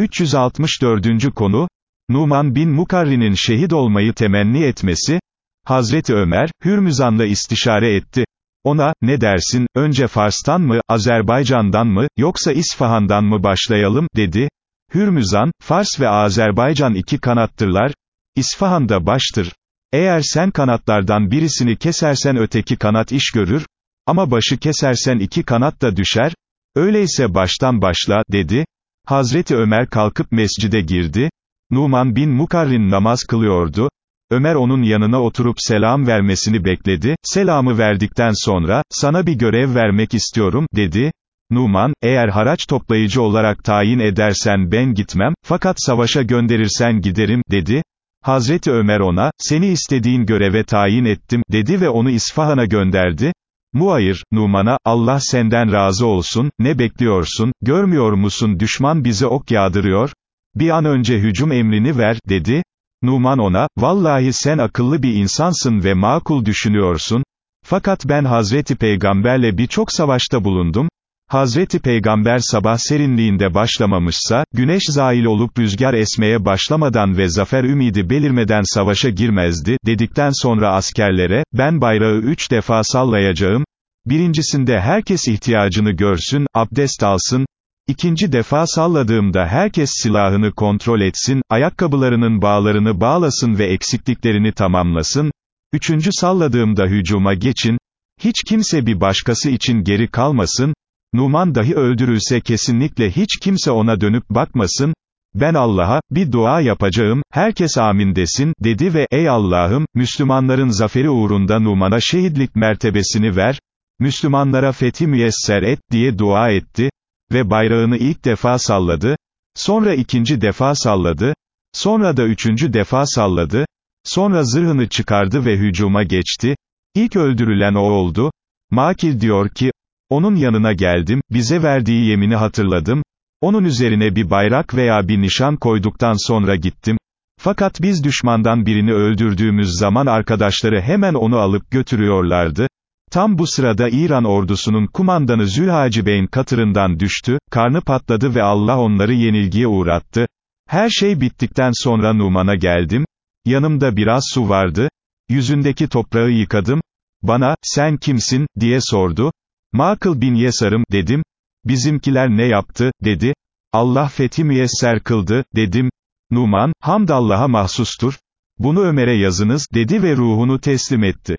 364. konu, Numan bin Mukarri'nin şehit olmayı temenni etmesi, Hazreti Ömer, Hürmüzan'la istişare etti. Ona, ne dersin, önce Fars'tan mı, Azerbaycan'dan mı, yoksa İsfahan'dan mı başlayalım, dedi. Hürmüzan, Fars ve Azerbaycan iki kanattırlar, İsfahan da baştır. Eğer sen kanatlardan birisini kesersen öteki kanat iş görür, ama başı kesersen iki kanat da düşer, öyleyse baştan başla, dedi. Hazreti Ömer kalkıp mescide girdi, Numan bin Mukarrin namaz kılıyordu, Ömer onun yanına oturup selam vermesini bekledi, selamı verdikten sonra, sana bir görev vermek istiyorum, dedi. Numan, eğer haraç toplayıcı olarak tayin edersen ben gitmem, fakat savaşa gönderirsen giderim, dedi. Hazreti Ömer ona, seni istediğin göreve tayin ettim, dedi ve onu İsfahan'a gönderdi. Muayir, Numan'a, Allah senden razı olsun, ne bekliyorsun, görmüyor musun düşman bize ok yağdırıyor, bir an önce hücum emrini ver, dedi. Numan ona, vallahi sen akıllı bir insansın ve makul düşünüyorsun, fakat ben Hazreti Peygamberle birçok savaşta bulundum, Hazreti Peygamber sabah serinliğinde başlamamışsa, güneş zail olup rüzgar esmeye başlamadan ve zafer ümidi belirmeden savaşa girmezdi, dedikten sonra askerlere, ben bayrağı üç defa sallayacağım, birincisinde herkes ihtiyacını görsün, abdest alsın, İkinci defa salladığımda herkes silahını kontrol etsin, ayakkabılarının bağlarını bağlasın ve eksikliklerini tamamlasın, üçüncü salladığımda hücuma geçin, hiç kimse bir başkası için geri kalmasın, Numan dahi öldürülse kesinlikle hiç kimse ona dönüp bakmasın, ben Allah'a, bir dua yapacağım, herkes amin desin, dedi ve, ey Allah'ım, Müslümanların zaferi uğrunda Numan'a şehitlik mertebesini ver, Müslümanlara fethi müyesser et, diye dua etti, ve bayrağını ilk defa salladı, sonra ikinci defa salladı, sonra da üçüncü defa salladı, sonra zırhını çıkardı ve hücuma geçti, İlk öldürülen o oldu, Makil diyor ki, onun yanına geldim, bize verdiği yemini hatırladım, onun üzerine bir bayrak veya bir nişan koyduktan sonra gittim, fakat biz düşmandan birini öldürdüğümüz zaman arkadaşları hemen onu alıp götürüyorlardı, Tam bu sırada İran ordusunun kumandanı Zülhacibeyn katırından düştü, karnı patladı ve Allah onları yenilgiye uğrattı. Her şey bittikten sonra Numan'a geldim, yanımda biraz su vardı, yüzündeki toprağı yıkadım, bana, sen kimsin, diye sordu, Makıl bin Yesar'ım, dedim, bizimkiler ne yaptı, dedi, Allah fethi müyesser kıldı, dedim, Numan, hamd Allah'a mahsustur, bunu Ömer'e yazınız, dedi ve ruhunu teslim etti.